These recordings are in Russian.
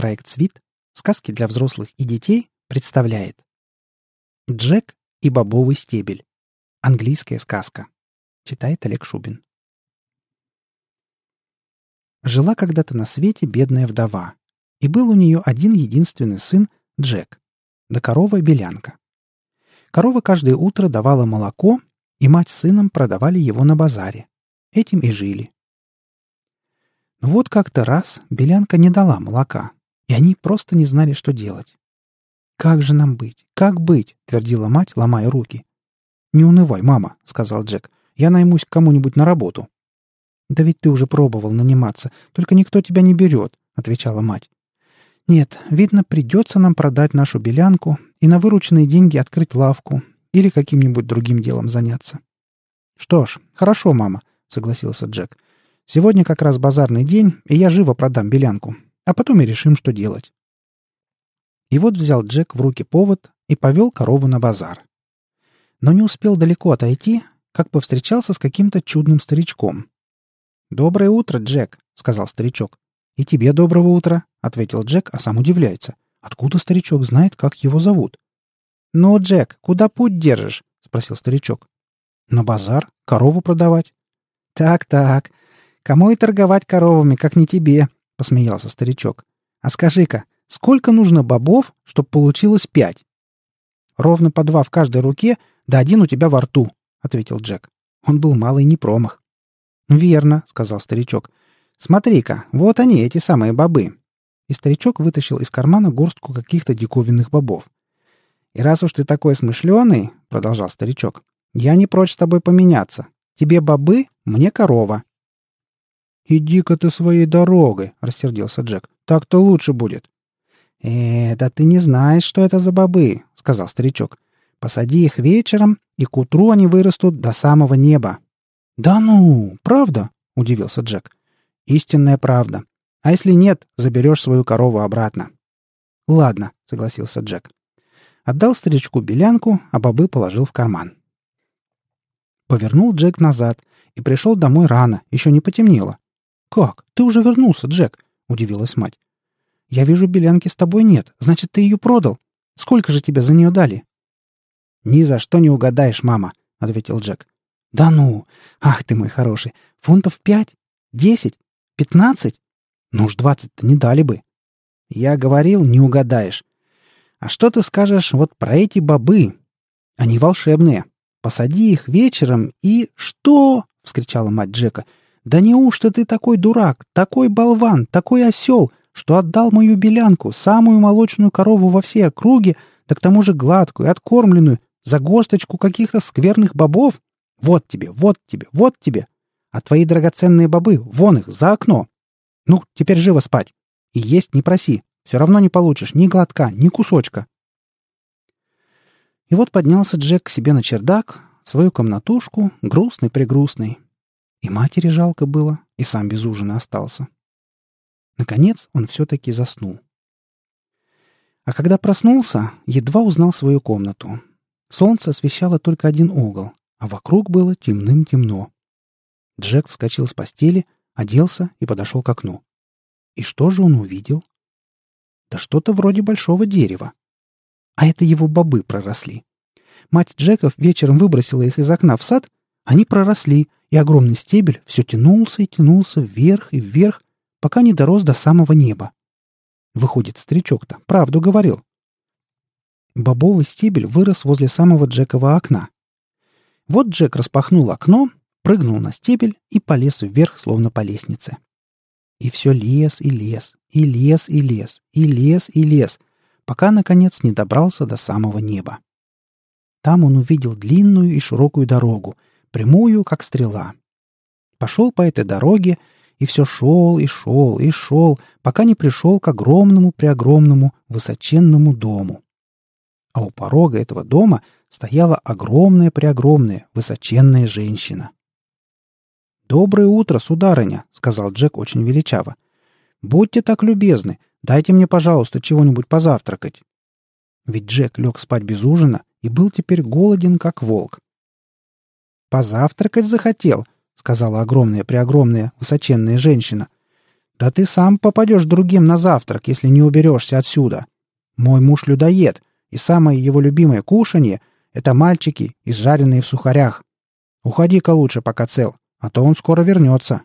Проект «Свит. Сказки для взрослых и детей» представляет Джек и бобовый стебель. Английская сказка. Читает Олег Шубин. Жила когда-то на свете бедная вдова, и был у нее один единственный сын Джек, да корова-белянка. Корова каждое утро давала молоко, и мать с сыном продавали его на базаре. Этим и жили. Но вот как-то раз белянка не дала молока, и они просто не знали, что делать. «Как же нам быть? Как быть?» — твердила мать, ломая руки. «Не унывай, мама», — сказал Джек. «Я наймусь к кому-нибудь на работу». «Да ведь ты уже пробовал наниматься, только никто тебя не берет», — отвечала мать. «Нет, видно, придется нам продать нашу белянку и на вырученные деньги открыть лавку или каким-нибудь другим делом заняться». «Что ж, хорошо, мама», — согласился Джек. «Сегодня как раз базарный день, и я живо продам белянку, а потом и решим, что делать». И вот взял Джек в руки повод и повел корову на базар. Но не успел далеко отойти, как повстречался с каким-то чудным старичком. «Доброе утро, Джек», — сказал старичок. «И тебе доброго утра», — ответил Джек, а сам удивляется. Откуда старичок знает, как его зовут? «Ну, Джек, куда путь держишь?» — спросил старичок. «На базар. Корову продавать». «Так-так. Кому и торговать коровами, как не тебе?» — посмеялся старичок. «А скажи-ка, Сколько нужно бобов, чтобы получилось пять? Ровно по два в каждой руке, да один у тебя во рту, ответил Джек. Он был малый не промах. Верно, сказал старичок. Смотри-ка, вот они, эти самые бобы. И старичок вытащил из кармана горстку каких-то диковинных бобов. «И раз уж ты такой смышленый, — продолжал старичок, — я не прочь с тобой поменяться. Тебе бобы, мне корова». «Иди-ка ты своей дорогой», — рассердился Джек. «Так-то лучше будет». «Э, да ты не знаешь, что это за бобы», — сказал старичок. «Посади их вечером, и к утру они вырастут до самого неба». «Да ну, правда?» — удивился Джек. «Истинная правда. А если нет, заберешь свою корову обратно». «Ладно», — согласился Джек. Отдал старичку белянку, а бобы положил в карман. Повернул Джек назад и пришел домой рано, еще не потемнело. «Как? Ты уже вернулся, Джек?» — удивилась мать. «Я вижу, белянки с тобой нет. Значит, ты ее продал. Сколько же тебе за нее дали?» «Ни за что не угадаешь, мама», — ответил Джек. «Да ну! Ах ты мой хороший! Фунтов пять? Десять? Пятнадцать? Ну уж двадцать-то не дали бы!» «Я говорил, не угадаешь. А что ты скажешь вот про эти бобы? Они волшебные. Посади их вечером и... Что?» — вскричала мать Джека. «Да неужто ты такой дурак, такой болван, такой осел, что отдал мою белянку, самую молочную корову во всей округе, да к тому же гладкую, откормленную, за горсточку каких-то скверных бобов? Вот тебе, вот тебе, вот тебе. А твои драгоценные бобы, вон их, за окно. Ну, теперь живо спать. И есть не проси. Все равно не получишь ни глотка, ни кусочка. И вот поднялся Джек к себе на чердак, в свою комнатушку, грустный-прегрустный. И матери жалко было, и сам без ужина остался. Наконец он все-таки заснул. А когда проснулся, едва узнал свою комнату. Солнце освещало только один угол, а вокруг было темным-темно. Джек вскочил с постели, оделся и подошел к окну. И что же он увидел? Да что-то вроде большого дерева. А это его бобы проросли. Мать Джеков вечером выбросила их из окна в сад, они проросли, и огромный стебель все тянулся и тянулся вверх и вверх, пока не дорос до самого неба. Выходит, старичок-то правду говорил. Бобовый стебель вырос возле самого Джекова окна. Вот Джек распахнул окно, прыгнул на стебель и полез вверх, словно по лестнице. И все лес и лес, и лес и лес, и лес и лес, пока, наконец, не добрался до самого неба. Там он увидел длинную и широкую дорогу, прямую, как стрела. Пошел по этой дороге и все шел и шел и шел, пока не пришел к огромному-преогромному высоченному дому. А у порога этого дома стояла огромная-преогромная высоченная женщина. «Доброе утро, сударыня», — сказал Джек очень величаво. «Будьте так любезны, дайте мне, пожалуйста, чего-нибудь позавтракать». Ведь Джек лег спать без ужина и был теперь голоден, как волк. «Позавтракать захотел», сказала огромная-преогромная высоченная женщина. «Да ты сам попадешь другим на завтрак, если не уберешься отсюда. Мой муж людоед, и самое его любимое кушанье — это мальчики, изжаренные в сухарях. Уходи-ка лучше, пока цел, а то он скоро вернется».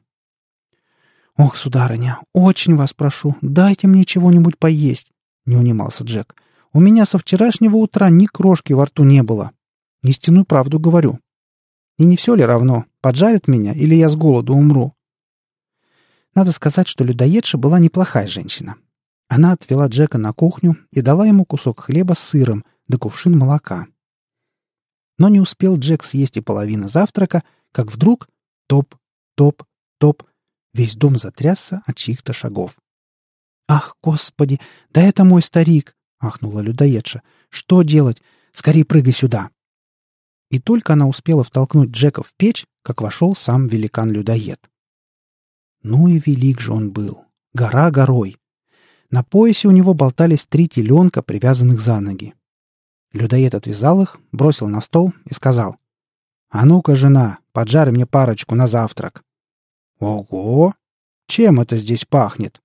«Ох, сударыня, очень вас прошу, дайте мне чего-нибудь поесть», — не унимался Джек. «У меня со вчерашнего утра ни крошки во рту не было. Истинную правду говорю. И не все ли равно, поджарят меня или я с голоду умру?» Надо сказать, что людоедша была неплохая женщина. Она отвела Джека на кухню и дала ему кусок хлеба с сыром да кувшин молока. Но не успел Джек съесть и половины завтрака, как вдруг топ, топ, топ, весь дом затрясся от чьих-то шагов. «Ах, господи, да это мой старик!» — ахнула людоедша. «Что делать? Скорей прыгай сюда!» И только она успела втолкнуть Джека в печь, как вошел сам великан-людоед. Ну и велик же он был. Гора горой. На поясе у него болтались три теленка, привязанных за ноги. Людоед отвязал их, бросил на стол и сказал. «А ну-ка, жена, поджарь мне парочку на завтрак». «Ого! Чем это здесь пахнет?»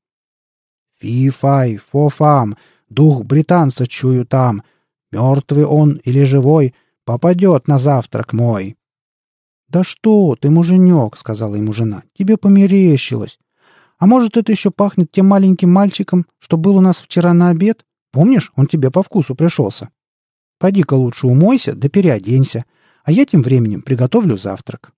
«Фи-фай, фо-фам, дух британца чую там. Мертвый он или живой, попадет на завтрак мой». «Да что ты, муженек!» — сказала ему жена. «Тебе померещилось. А может, это еще пахнет тем маленьким мальчиком, что был у нас вчера на обед? Помнишь, он тебе по вкусу пришелся? Пойди-ка лучше умойся да переоденься, а я тем временем приготовлю завтрак».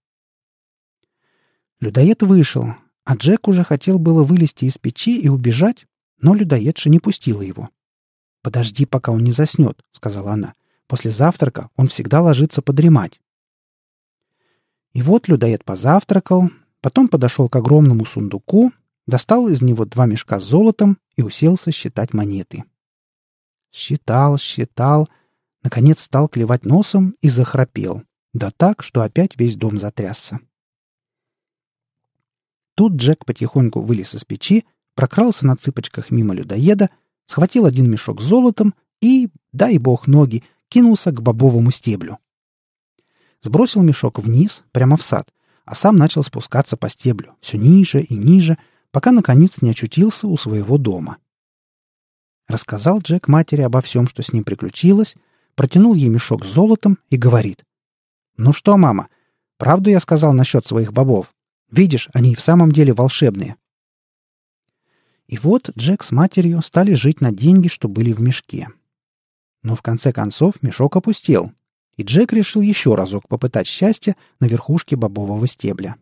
Людоед вышел, а Джек уже хотел было вылезти из печи и убежать, но людоедша не пустила его. «Подожди, пока он не заснет», — сказала она. «После завтрака он всегда ложится подремать». И вот людоед позавтракал, потом подошел к огромному сундуку достал из него два мешка с золотом и уселся считать монеты. Считал, считал, наконец стал клевать носом и захрапел, да так, что опять весь дом затрясся. Тут Джек потихоньку вылез из печи, прокрался на цыпочках мимо людоеда, схватил один мешок с золотом и, дай бог ноги, кинулся к бобовому стеблю. Сбросил мешок вниз, прямо в сад, а сам начал спускаться по стеблю, все ниже и ниже, пока, наконец, не очутился у своего дома. Рассказал Джек матери обо всем, что с ним приключилось, протянул ей мешок с золотом и говорит. «Ну что, мама, правду я сказал насчет своих бобов? Видишь, они и в самом деле волшебные». И вот Джек с матерью стали жить на деньги, что были в мешке. Но в конце концов мешок опустел, и Джек решил еще разок попытать счастье на верхушке бобового стебля.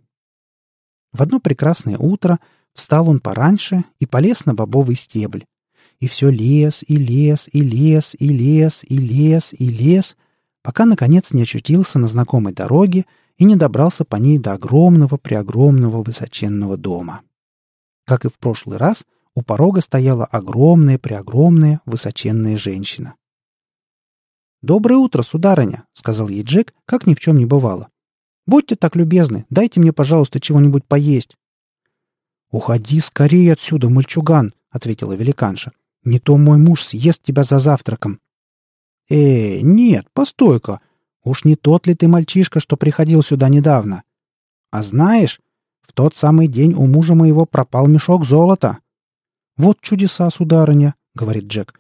В одно прекрасное утро Встал он пораньше и полез на бобовый стебль. И все лес, и лес, и лес, и лес, и лес, и лес, пока, наконец, не очутился на знакомой дороге и не добрался по ней до огромного-преогромного высоченного дома. Как и в прошлый раз, у порога стояла огромная-преогромная высоченная женщина. «Доброе утро, сударыня», — сказал ей Джек, как ни в чем не бывало. «Будьте так любезны, дайте мне, пожалуйста, чего-нибудь поесть». «Уходи скорее отсюда, мальчуган!» — ответила великанша. «Не то мой муж съест тебя за завтраком». «Э, нет, постой-ка. Уж не тот ли ты мальчишка, что приходил сюда недавно? А знаешь, в тот самый день у мужа моего пропал мешок золота». «Вот чудеса, сударыня», — говорит Джек.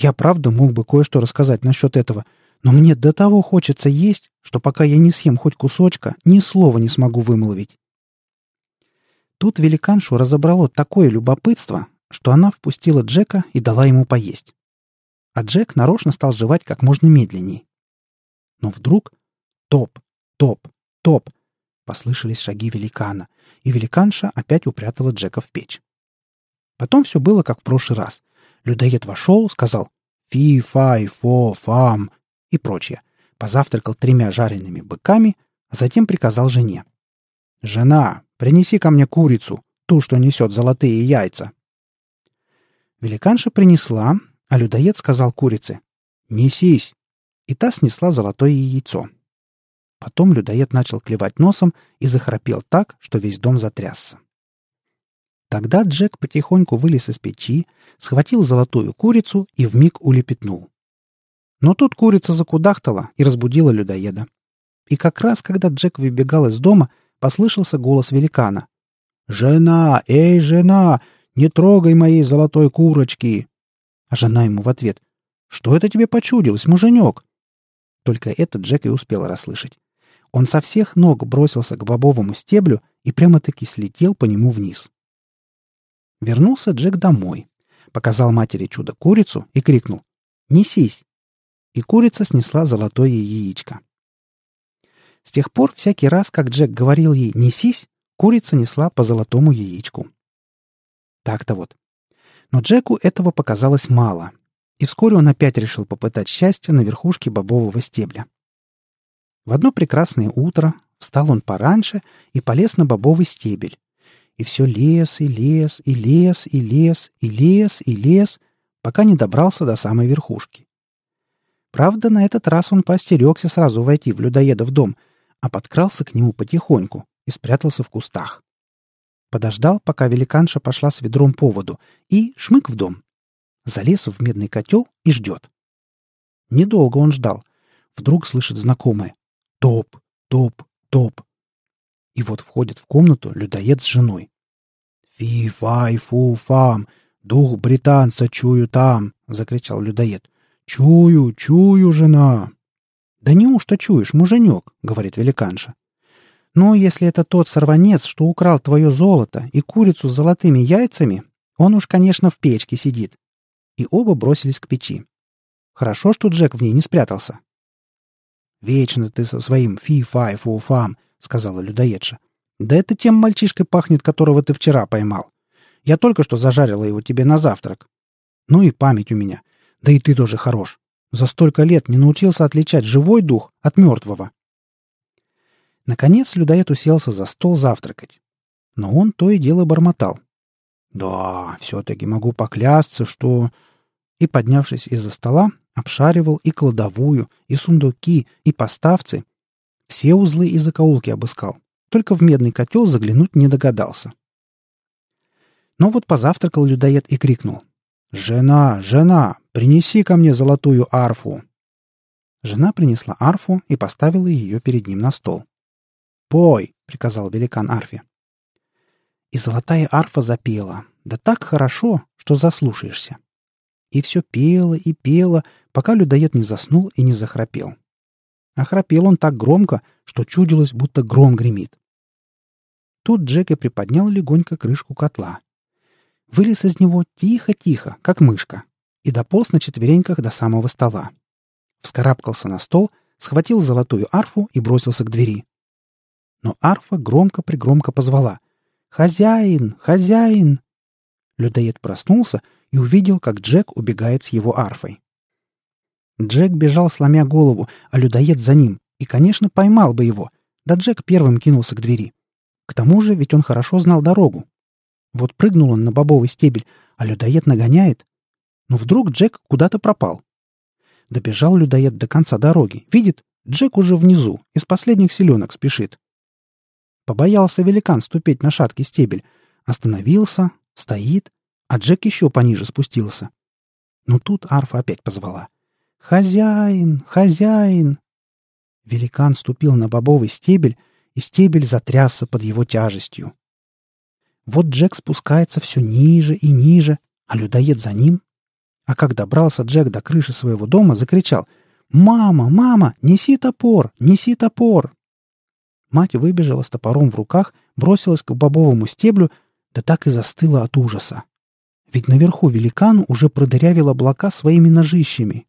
«Я правда мог бы кое-что рассказать насчет этого, но мне до того хочется есть, что пока я не съем хоть кусочка, ни слова не смогу вымолвить». Тут великаншу разобрало такое любопытство, что она впустила Джека и дала ему поесть. А Джек нарочно стал жевать как можно медленней. Но вдруг топ, топ, топ послышались шаги великана, и великанша опять упрятала Джека в печь. Потом все было как в прошлый раз. Людоед вошел, сказал «фи, фай, фо, фам» и прочее. Позавтракал тремя жареными быками, а затем приказал жене. «Жена, Принеси ко мне курицу, ту, что несет золотые яйца». Великанша принесла, а людоед сказал курице «Несись!» И та снесла золотое яйцо. Потом людоед начал клевать носом и захрапел так, что весь дом затрясся. Тогда Джек потихоньку вылез из печи, схватил золотую курицу и вмиг улепетнул. Но тут курица закудахтала и разбудила людоеда. И как раз, когда Джек выбегал из дома, послышался голос великана. «Жена! Эй, жена! Не трогай моей золотой курочки!» А жена ему в ответ. «Что это тебе почудилось, муженек?» Только это Джек и успел расслышать. Он со всех ног бросился к бобовому стеблю и прямо-таки слетел по нему вниз. Вернулся Джек домой, показал матери чудо-курицу и крикнул «Несись!» И курица снесла золотое яичко. С тех пор всякий раз, как Джек говорил ей «несись», курица несла по золотому яичку. Так-то вот. Но Джеку этого показалось мало, и вскоре он опять решил попытать счастье на верхушке бобового стебля. В одно прекрасное утро встал он пораньше и полез на бобовый стебель. И все лес, и лес, и лес, и лес, и лес, и лес, пока не добрался до самой верхушки. Правда, на этот раз он поостерегся сразу войти в людоедов дом, а подкрался к нему потихоньку и спрятался в кустах. Подождал, пока великанша пошла с ведром по воду, и шмык в дом. Залез в медный котел и ждет. Недолго он ждал. Вдруг слышит знакомое. Топ, топ, топ. И вот входит в комнату людоед с женой. «Фи-фай-фу-фам! Дух британца чую там!» — закричал людоед. «Чую, чую, жена!» «Да неужто чуешь, муженек?» — говорит великанша. «Ну, если это тот сорванец, что украл твое золото и курицу с золотыми яйцами, он уж, конечно, в печке сидит». И оба бросились к печи. Хорошо, что Джек в ней не спрятался. «Вечно ты со своим фи-фай-фу-фам», — сказала людоедша. «Да это тем мальчишкой пахнет, которого ты вчера поймал. Я только что зажарила его тебе на завтрак. Ну и память у меня. Да и ты тоже хорош. За столько лет не научился отличать живой дух от мертвого. Наконец людоед уселся за стол завтракать. Но он то и дело бормотал. «Да, все-таки могу поклясться, что...» И, поднявшись из-за стола, обшаривал и кладовую, и сундуки, и поставцы. Все узлы и закоулки обыскал. Только в медный котел заглянуть не догадался. Но вот позавтракал людоед и крикнул. «Жена, жена, принеси ко мне золотую арфу!» Жена принесла арфу и поставила ее перед ним на стол. «Пой!» — приказал великан арфе. И золотая арфа запела, да так хорошо, что заслушаешься. И все пела и пела, пока людоед не заснул и не захрапел. А храпел он так громко, что чудилось, будто гром гремит. Тут Джек и приподнял легонько крышку котла. Вылез из него тихо-тихо, как мышка, и дополз на четвереньках до самого стола. Вскарабкался на стол, схватил золотую арфу и бросился к двери но арфа громко-пригромко позвала. «Хозяин! Хозяин!» Людоед проснулся и увидел, как Джек убегает с его арфой. Джек бежал, сломя голову, а людоед за ним, и, конечно, поймал бы его. Да Джек первым кинулся к двери. К тому же, ведь он хорошо знал дорогу. Вот прыгнул он на бобовый стебель, а людоед нагоняет. Но вдруг Джек куда-то пропал. Добежал людоед до конца дороги. Видит, Джек уже внизу, из последних селенок спешит. Побоялся великан ступить на шаткий стебель. Остановился, стоит, а Джек еще пониже спустился. Но тут арфа опять позвала. «Хозяин! Хозяин!» Великан ступил на бобовый стебель, и стебель затрясся под его тяжестью. Вот Джек спускается все ниже и ниже, а людоед за ним. А как добрался Джек до крыши своего дома, закричал «Мама, мама, неси топор, неси топор!» Мать выбежала с топором в руках, бросилась к бобовому стеблю, да так и застыла от ужаса. Ведь наверху великан уже продырявил облака своими ножищами.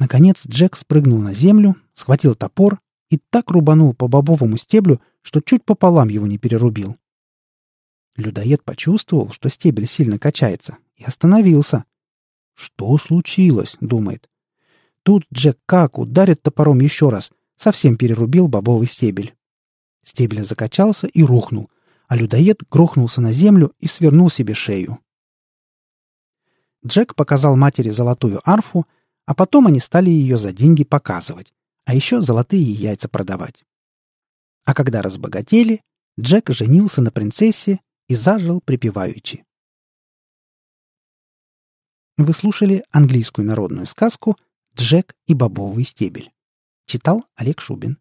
Наконец Джек спрыгнул на землю, схватил топор и так рубанул по бобовому стеблю, что чуть пополам его не перерубил. Людоед почувствовал, что стебель сильно качается, и остановился. «Что случилось?» — думает. Тут Джек как ударит топором еще раз — совсем перерубил бобовый стебель. Стебель закачался и рухнул, а людоед грохнулся на землю и свернул себе шею. Джек показал матери золотую арфу, а потом они стали ее за деньги показывать, а еще золотые яйца продавать. А когда разбогатели, Джек женился на принцессе и зажил припеваючи. Вы слушали английскую народную сказку «Джек и бобовый стебель». Читал Олег Шубин.